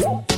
Whoa.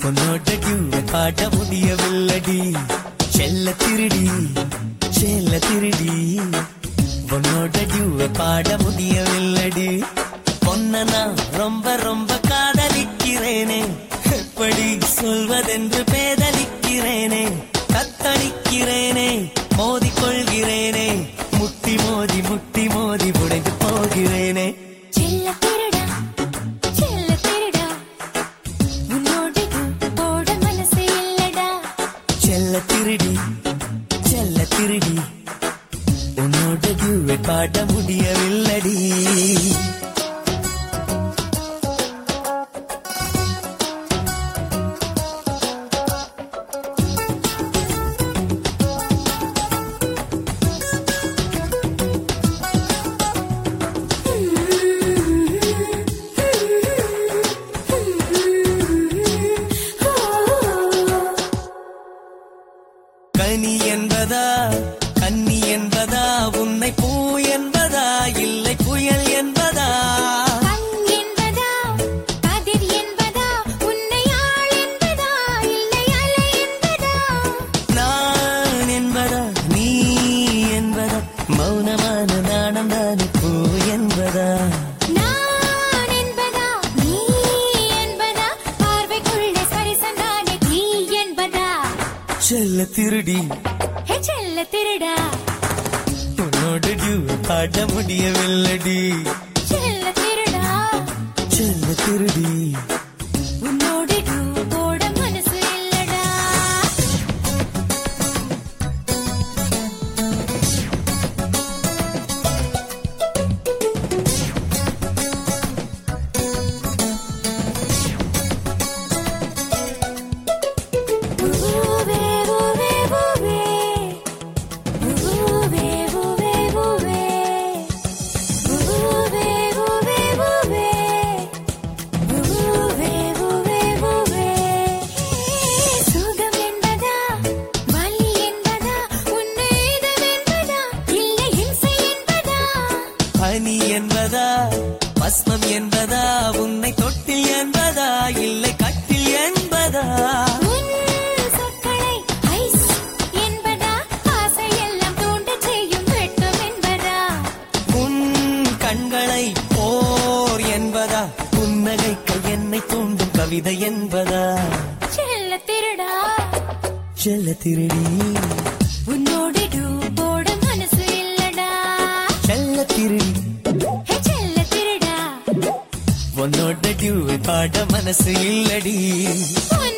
உன்னோட டியூவை காட்ட முடியவில்லடி. செல்ல திருடி செல்ல திருடி. உன்னோட டியூவை பாட முடியவில்லடி. பொன்ன நான் ரொம்ப ரொம்ப காதலிக்கிறேனே. எப்படி சொல்வதென்று பேதலிக்கிறேனே. கத்தளிக்கிறேனே மோதிக்கொள்கிறேனே. முட்டி மோதி முட்டி மோதி உடைந்து போகிறேன். ചെല്ല തിരുടി ചെല്ല തിരുടി உன்னோட டியூவெட் பாட முடியவில்லடி செல்ல திருடி. செல்ல திருடா. உன்னோட டியூவை பாட முடியவில்லடி. செல்ல திருடா. செல்ல திருடி. என்பதா? உன்னை தொட்டில் என்பதா? இல்லை கட்டில் என்பதா? கண்களை போர் என்பதா? புன்னகைக்க என்னை தூண்டும் கவிதை என்பதா? செல்ல திருடா. செல்ல திருடி. உன்னோடு போட மனசு இல்லடா. செல்ல திருடி. உன்னோட டியூவை பாட மனசு இல்லடி உன்